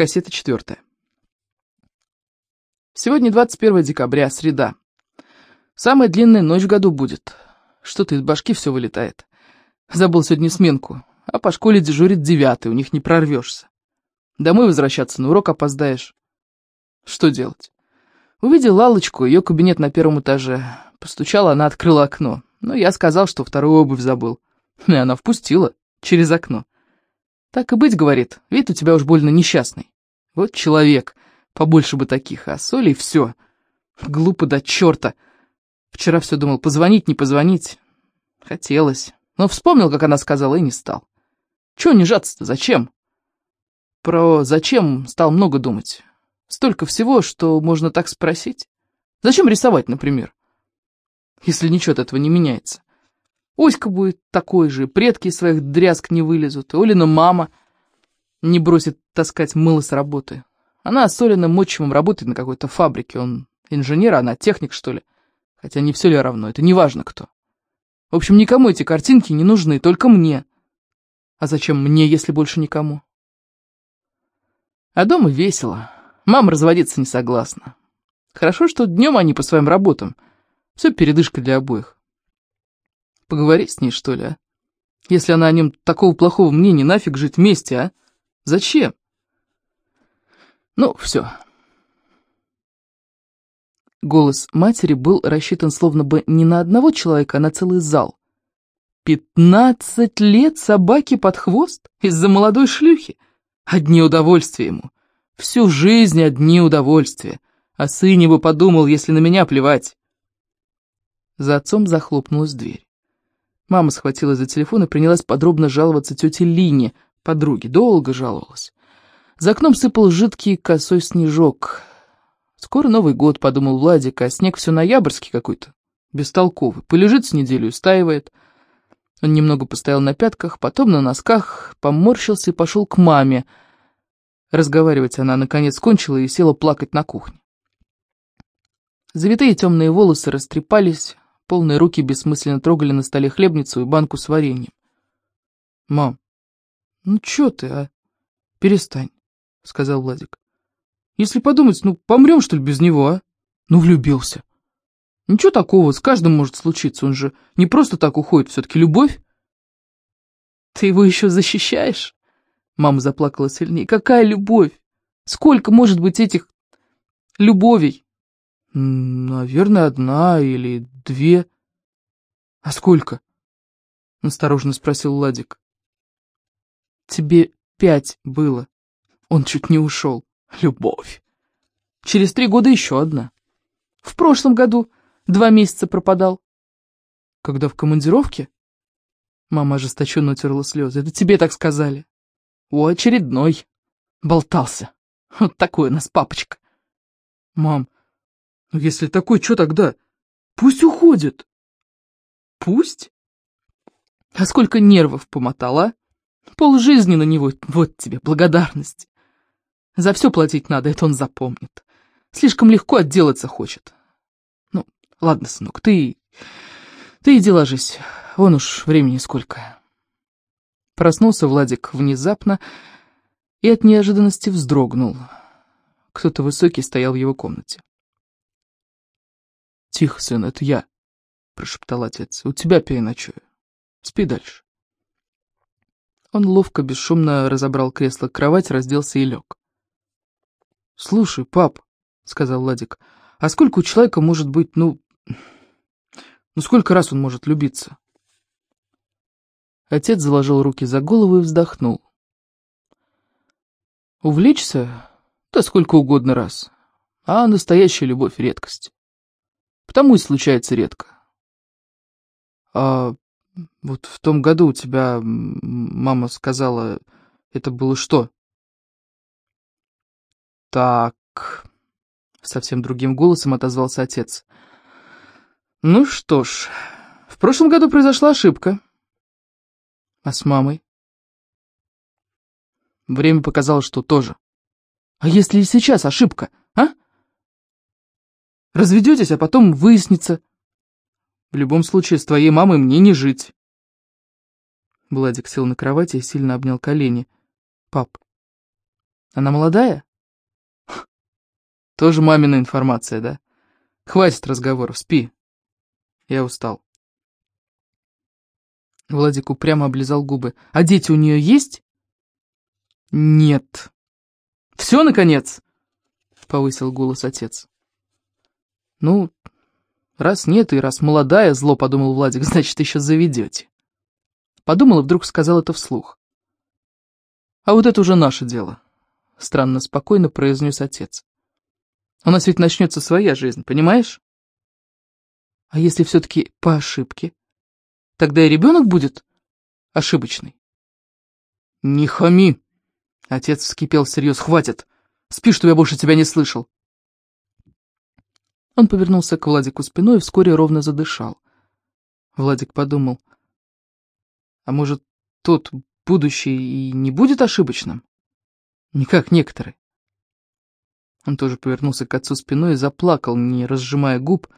Кассета четвертая. Сегодня 21 декабря, среда. Самая длинная ночь в году будет. Что-то из башки все вылетает. Забыл сегодня сменку, а по школе дежурит девятый, у них не прорвешься. Домой возвращаться, на урок опоздаешь. Что делать? Увидел Лалочку, ее кабинет на первом этаже. Постучала, она открыла окно. Но я сказал, что вторую обувь забыл. И она впустила через окно. Так и быть, говорит, вид у тебя уж больно несчастный. Вот человек, побольше бы таких, а соли все. Глупо до черта. Вчера все думал, позвонить, не позвонить. Хотелось. Но вспомнил, как она сказала, и не стал. Чего унижаться-то, зачем? Про «зачем» стал много думать. Столько всего, что можно так спросить. Зачем рисовать, например? Если ничего от этого не меняется. Оська будет такой же, предки из своих дрязг не вылезут, и Олина мама не бросит таскать мыло с работы. Она с Олиным отчимом работает на какой-то фабрике, он инженер, она техник, что ли. Хотя не все ли равно, это не важно кто. В общем, никому эти картинки не нужны, только мне. А зачем мне, если больше никому? А дома весело. Мама разводиться не согласна. Хорошо, что днем они по своим работам. Все передышка для обоих. Поговори с ней, что ли, а? Если она о нем такого плохого мнения, нафиг жить вместе, а? Зачем? Ну, все. Голос матери был рассчитан словно бы не на одного человека, а на целый зал. Пятнадцать лет собаки под хвост из-за молодой шлюхи. Одни удовольствия ему. Всю жизнь одни удовольствия. О сыне бы подумал, если на меня плевать. За отцом захлопнулась дверь. Мама схватила за телефон и принялась подробно жаловаться тете Лине, подруге. Долго жаловалась. За окном сыпал жидкий косой снежок. «Скоро Новый год», — подумал Владик, а снег все ноябрьский какой-то, бестолковый. Полежит с неделю и стаивает. Он немного постоял на пятках, потом на носках, поморщился и пошел к маме. Разговаривать она, наконец, кончила и села плакать на кухне. Завитые темные волосы растрепались, Полные руки бессмысленно трогали на столе хлебницу и банку с вареньем. «Мам, ну чё ты, а? Перестань», — сказал Владик. «Если подумать, ну помрём, что ли, без него, а? Ну влюбился. Ничего такого, с каждым может случиться, он же не просто так уходит, все таки любовь». «Ты его еще защищаешь?» Мама заплакала сильнее. «Какая любовь? Сколько может быть этих любовей?» «Наверное, одна или две». «А сколько?» — осторожно спросил Ладик. «Тебе пять было. Он чуть не ушел. Любовь. Через три года еще одна. В прошлом году два месяца пропадал». «Когда в командировке?» Мама ожесточенно утерла слезы. «Это тебе так сказали». «О, очередной. Болтался. Вот такой у нас папочка». «Мам, ну если такой, что тогда? Пусть уходит. Пусть? А сколько нервов помотала? Пол жизни на него, вот тебе, благодарность. За все платить надо, это он запомнит. Слишком легко отделаться хочет. Ну, ладно, сынок, ты... Ты иди ложись, вон уж времени сколько. Проснулся Владик внезапно и от неожиданности вздрогнул. Кто-то высокий стоял в его комнате. «Тихо, сын, это я», — прошептал отец. «У тебя переночую. Спи дальше». Он ловко, бесшумно разобрал кресло кровать, разделся и лег. «Слушай, пап», — сказал Владик, — «а сколько у человека может быть, ну... Ну сколько раз он может любиться?» Отец заложил руки за голову и вздохнул. «Увлечься? Да сколько угодно раз. А настоящая любовь — редкость. Потому и случается редко. А вот в том году у тебя, мама сказала, это было что? Так, совсем другим голосом отозвался отец. Ну что ж, в прошлом году произошла ошибка. А с мамой? Время показало, что тоже. А если и сейчас ошибка, а? Разведетесь, а потом выяснится. В любом случае, с твоей мамой мне не жить. Владик сел на кровати и сильно обнял колени. Пап, Она молодая? Тоже мамина информация, да? Хватит разговоров, спи. Я устал. Владик упрямо облизал губы. А дети у нее есть? Нет. Все, наконец? Повысил голос отец. Ну, раз нет и раз молодая, зло подумал Владик, значит, еще заведете. Подумал и вдруг сказал это вслух. А вот это уже наше дело, странно спокойно произнес отец. У нас ведь начнется своя жизнь, понимаешь? А если все-таки по ошибке? Тогда и ребенок будет ошибочный. Не хами! Отец вскипел всерьез. Хватит! Спи, что я больше тебя не слышал. Он повернулся к Владику спиной и вскоре ровно задышал. Владик подумал, а может, тот будущий и не будет ошибочным? Не как некоторые. Он тоже повернулся к отцу спиной и заплакал, не разжимая губ,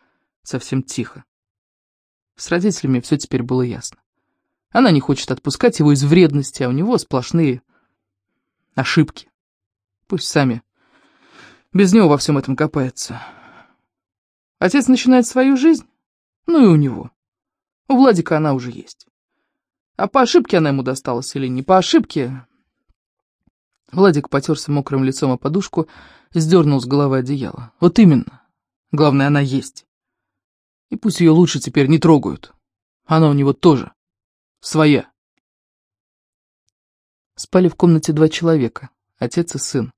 совсем тихо. С родителями все теперь было ясно. Она не хочет отпускать его из вредности, а у него сплошные ошибки. Пусть сами без него во всем этом копаются. Отец начинает свою жизнь, ну и у него. У Владика она уже есть. А по ошибке она ему досталась или не по ошибке, Владик потерся мокрым лицом о подушку, сдернул с головы одеяло. Вот именно. Главное, она есть. И пусть ее лучше теперь не трогают. Она у него тоже. Своя. Спали в комнате два человека, отец и сын.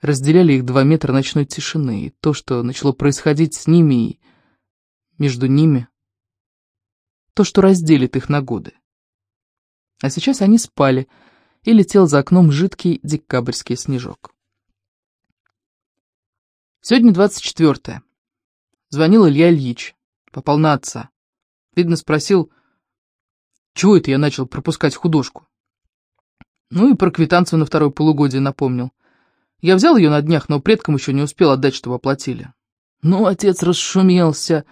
Разделяли их два метра ночной тишины, и то, что начало происходить с ними и между ними, то, что разделит их на годы. А сейчас они спали, и летел за окном жидкий декабрьский снежок. Сегодня 24-е. Звонил Илья Ильич. Попал на отца. Видно, спросил, чего это я начал пропускать художку. Ну и про квитанцию на второе полугодие напомнил. Я взял ее на днях, но предкам еще не успел отдать, чтобы оплатили. Ну, отец расшумелся.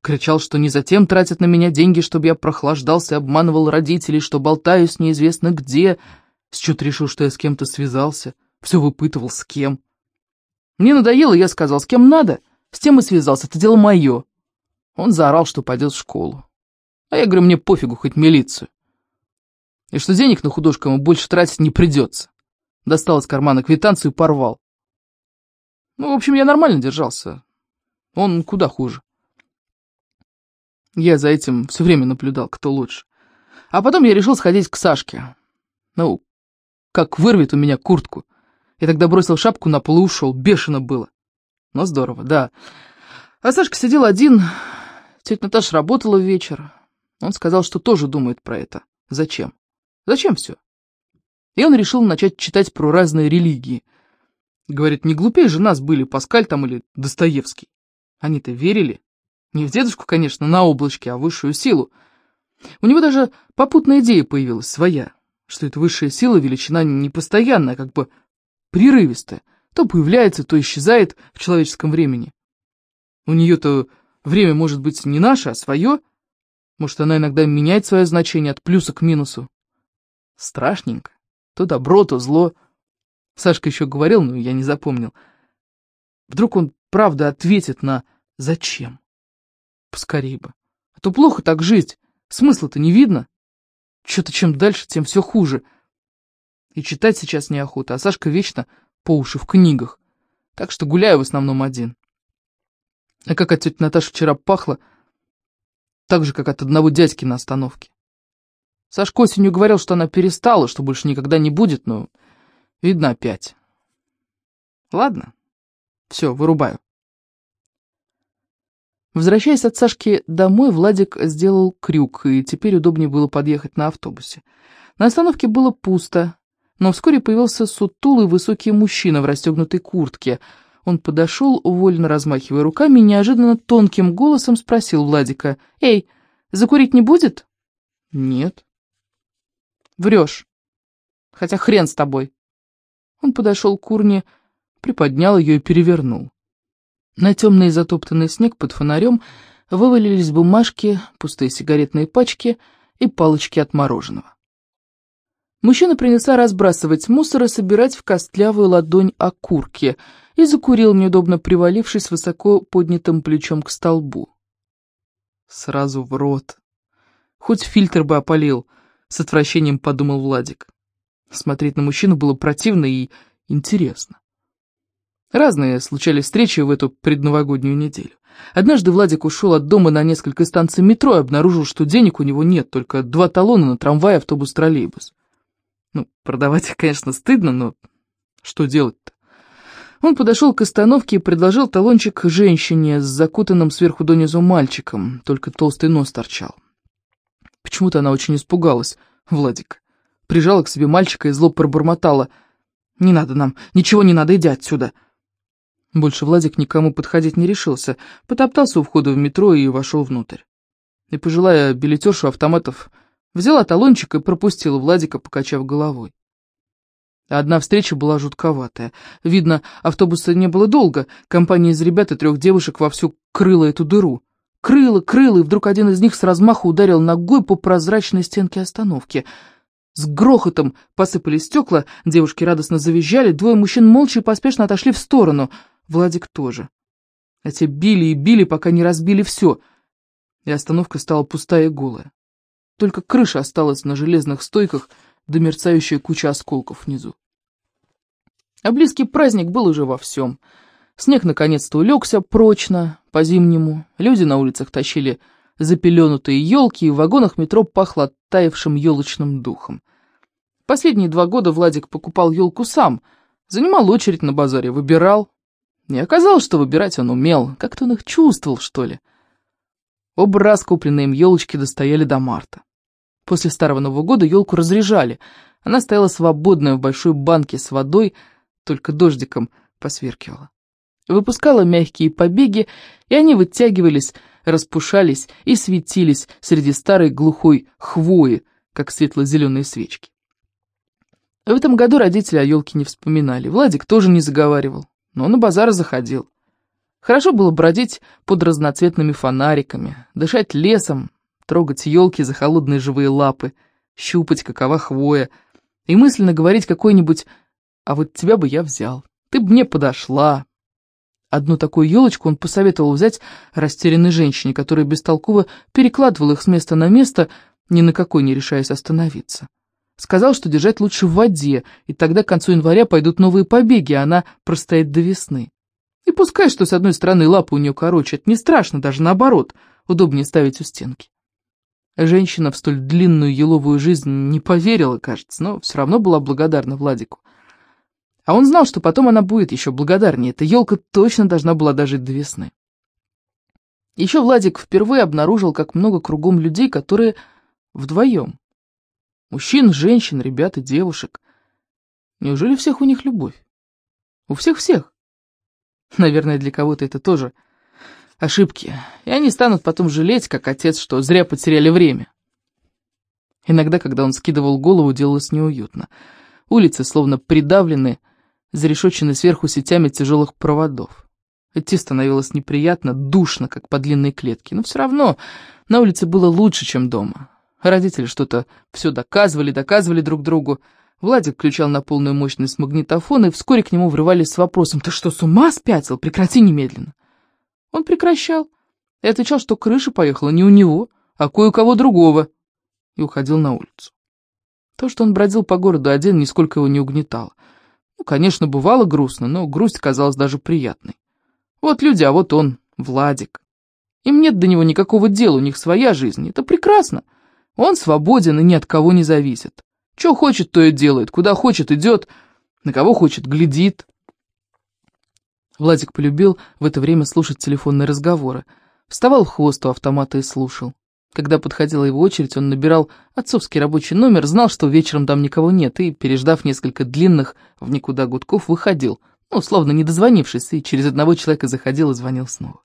Кричал, что не затем тратят на меня деньги, чтобы я прохлаждался, обманывал родителей, что болтаюсь неизвестно где, с чего решил, что я с кем-то связался? Все выпытывал, с кем. Мне надоело, я сказал, с кем надо, с тем и связался, это дело мое. Он заорал, что пойдет в школу. А я говорю, мне пофигу, хоть милицию. И что денег на художку ему больше тратить не придется. Достал из кармана квитанцию и порвал. Ну, в общем, я нормально держался. Он куда хуже. Я за этим все время наблюдал, кто лучше. А потом я решил сходить к Сашке. Ну, как вырвет у меня куртку. Я тогда бросил шапку на пол и ушел, бешено было. Но здорово, да. А Сашка сидел один, тетя Наташа работала вечер. Он сказал, что тоже думает про это. Зачем? Зачем все? И он решил начать читать про разные религии. Говорит, не глупее же нас были Паскаль там или Достоевский. Они-то верили. Не в дедушку, конечно, на облачке, а в высшую силу. У него даже попутная идея появилась, своя что эта высшая сила величина непостоянная, как бы прерывистая, то появляется, то исчезает в человеческом времени. У нее-то время может быть не наше, а свое. Может, она иногда меняет свое значение от плюса к минусу. Страшненько. То добро, то зло. Сашка еще говорил, но я не запомнил. Вдруг он правда ответит на «зачем?» Поскорей бы. А то плохо так жить, смысла-то не видно. Что-то чем дальше, тем все хуже. И читать сейчас неохота, а Сашка вечно по уши в книгах. Так что гуляю в основном один. А как от тети Наташи вчера пахло, так же, как от одного дядьки на остановке. Сашка осенью говорил, что она перестала, что больше никогда не будет, но, видно, опять. Ладно, все, вырубаю. Возвращаясь от Сашки домой, Владик сделал крюк, и теперь удобнее было подъехать на автобусе. На остановке было пусто, но вскоре появился сутулый высокий мужчина в расстегнутой куртке. Он подошел, увольно размахивая руками, и неожиданно тонким голосом спросил Владика, «Эй, закурить не будет?» «Нет». «Врешь. Хотя хрен с тобой». Он подошел к урне, приподнял ее и перевернул. На темный затоптанный снег под фонарем вывалились бумажки, пустые сигаретные пачки и палочки от мороженого. Мужчина принялся разбрасывать мусор и собирать в костлявую ладонь окурки и закурил, неудобно привалившись высоко поднятым плечом к столбу. Сразу в рот. Хоть фильтр бы опалил, с отвращением подумал Владик. Смотреть на мужчину было противно и интересно. Разные случались встречи в эту предновогоднюю неделю. Однажды Владик ушел от дома на несколько станций метро и обнаружил, что денег у него нет, только два талона на трамвай, автобус, троллейбус. Ну, продавать их, конечно, стыдно, но что делать-то? Он подошел к остановке и предложил талончик женщине с закутанным сверху донизу мальчиком, только толстый нос торчал. Почему-то она очень испугалась, Владик. Прижала к себе мальчика и зло пробормотала. «Не надо нам, ничего не надо, иди отсюда!» Больше Владик никому подходить не решился, потоптался у входа в метро и вошел внутрь. И, пожилая билетершу автоматов, Взяла талончик и пропустила Владика, покачав головой. Одна встреча была жутковатая. Видно, автобуса не было долго. Компания из ребят и трех девушек вовсю крыла эту дыру. Крыла, крыла, и вдруг один из них с размаху ударил ногой по прозрачной стенке остановки. С грохотом посыпались стекла, девушки радостно завизжали, двое мужчин молча и поспешно отошли в сторону. Владик тоже. А те били и били, пока не разбили все, и остановка стала пустая и голая. Только крыша осталась на железных стойках, да мерцающая куча осколков внизу. А близкий праздник был уже во всем. Снег наконец-то улегся прочно, по-зимнему. Люди на улицах тащили запеленутые елки, и в вагонах метро пахло оттаившим елочным духом. Последние два года Владик покупал елку сам, занимал очередь на базаре, выбирал. Не оказалось, что выбирать он умел, как-то он их чувствовал, что ли. Оба раз купленные им елочки достояли до марта. После Старого Нового года елку разряжали. Она стояла свободная в большой банке с водой, только дождиком посверкивала. Выпускала мягкие побеги, и они вытягивались, распушались и светились среди старой глухой хвои, как светло-зеленые свечки. В этом году родители о елке не вспоминали, Владик тоже не заговаривал, но на базар заходил. Хорошо было бродить под разноцветными фонариками, дышать лесом, трогать елки за холодные живые лапы, щупать, какова хвоя, и мысленно говорить какой-нибудь «А вот тебя бы я взял, ты бы мне подошла». Одну такую елочку он посоветовал взять растерянной женщине, которая бестолково перекладывала их с места на место, ни на какой не решаясь остановиться. Сказал, что держать лучше в воде, и тогда к концу января пойдут новые побеги, а она простоит до весны. И пускай, что с одной стороны лапы у нее короче, это не страшно, даже наоборот, удобнее ставить у стенки. Женщина в столь длинную еловую жизнь не поверила, кажется, но все равно была благодарна Владику. А он знал, что потом она будет еще благодарнее, эта елка точно должна была дожить до весны. Еще Владик впервые обнаружил, как много кругом людей, которые вдвоем. Мужчин, женщин, ребят и девушек. Неужели всех у них любовь? У всех-всех. Наверное, для кого-то это тоже ошибки, и они станут потом жалеть, как отец, что зря потеряли время. Иногда, когда он скидывал голову, делалось неуютно. Улицы словно придавлены, зарешочены сверху сетями тяжелых проводов. Идти становилось неприятно, душно, как по длинной клетке, но все равно на улице было лучше, чем дома. Родители что-то все доказывали, доказывали друг другу, Владик включал на полную мощность магнитофон, и вскоре к нему врывались с вопросом «Ты что, с ума спятил? Прекрати немедленно!» Он прекращал и отвечал, что крыша поехала не у него, а кое у кого другого, и уходил на улицу. То, что он бродил по городу один, нисколько его не угнетало. Ну, конечно, бывало грустно, но грусть казалась даже приятной. Вот люди, а вот он, Владик. Им нет до него никакого дела, у них своя жизнь, это прекрасно. Он свободен и ни от кого не зависит. Что хочет, то и делает, куда хочет идет, на кого хочет глядит. Владик полюбил в это время слушать телефонные разговоры. Вставал в хвост у автомата и слушал. Когда подходила его очередь, он набирал отцовский рабочий номер, знал, что вечером там никого нет, и, переждав несколько длинных в никуда гудков, выходил, ну, словно не дозвонившись, и через одного человека заходил и звонил снова.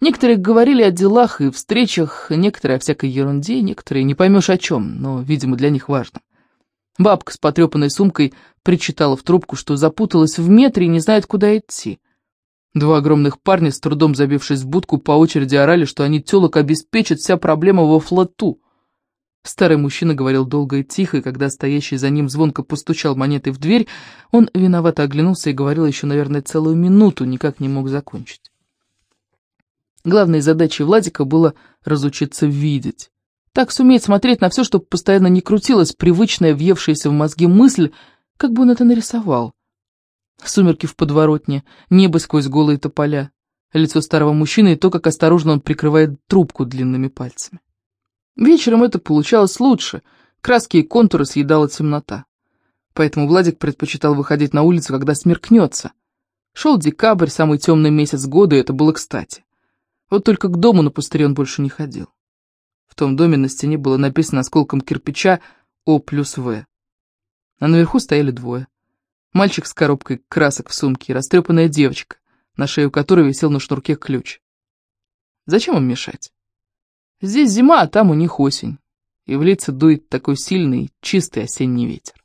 Некоторые говорили о делах и встречах, некоторые о всякой ерунде, некоторые не поймешь о чем, но, видимо, для них важно. Бабка с потрепанной сумкой причитала в трубку, что запуталась в метре и не знает, куда идти. Два огромных парня, с трудом забившись в будку, по очереди орали, что они телок обеспечат, вся проблема во флоту. Старый мужчина говорил долго и тихо, и когда стоящий за ним звонко постучал монетой в дверь, он виновато оглянулся и говорил еще, наверное, целую минуту, никак не мог закончить. Главной задачей Владика было разучиться видеть. Так суметь смотреть на все, чтобы постоянно не крутилась привычная, въевшаяся в мозги мысль, как бы он это нарисовал. Сумерки в подворотне, небо сквозь голые тополя, лицо старого мужчины и то, как осторожно он прикрывает трубку длинными пальцами. Вечером это получалось лучше, краски и контуры съедала темнота. Поэтому Владик предпочитал выходить на улицу, когда смеркнется. Шел декабрь, самый темный месяц года, и это было кстати. Вот только к дому на пустыре он больше не ходил. В том доме на стене было написано осколком кирпича «О плюс В». А наверху стояли двое. Мальчик с коробкой красок в сумке и растрепанная девочка, на шею которой висел на шнурке ключ. Зачем им мешать? Здесь зима, а там у них осень, и в лица дует такой сильный, чистый осенний ветер.